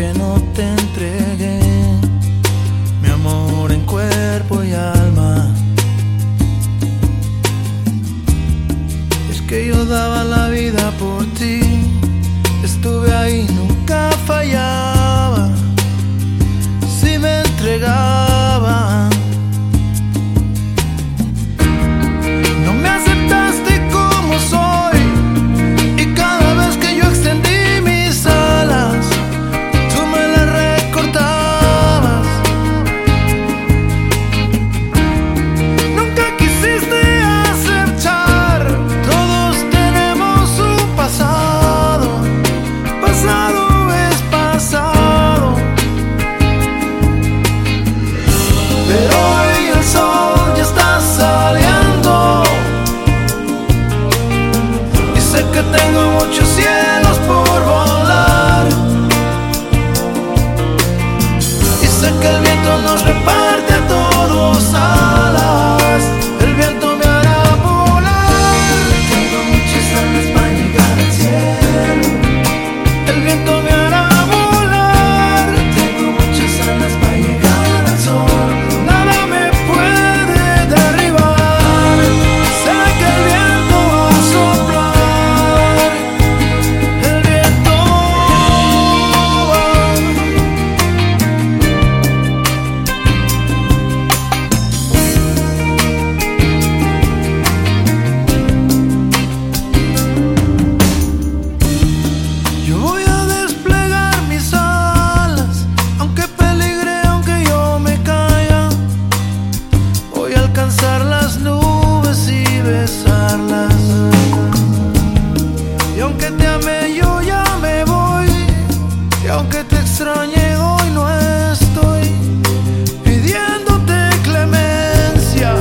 que no te entregué, mi amor en cuerpo y alma. Es que yo daba la vida por ti, estuve ahí, nunca fallaba. te extrañé hoy no estoy pidiéndote clemencia.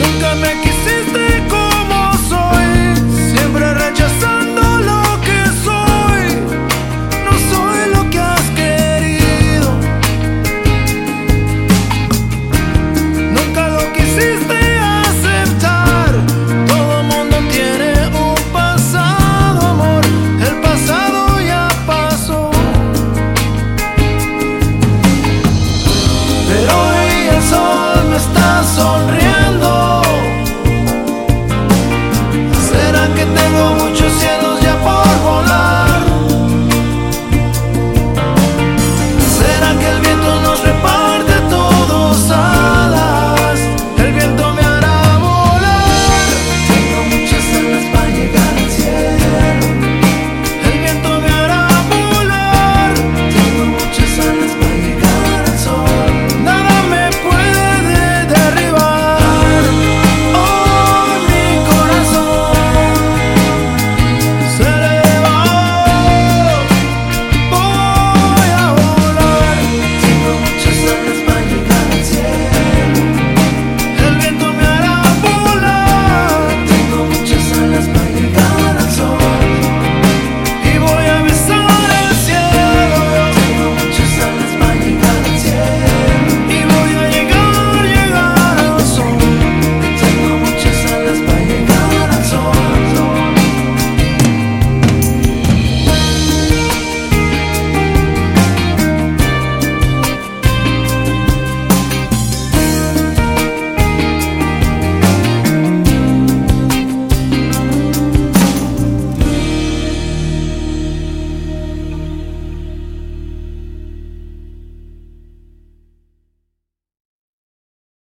Nunca me